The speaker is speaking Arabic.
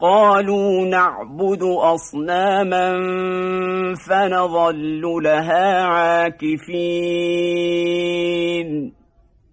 قالوا نعبد أصناما فنظل لها عاكفين.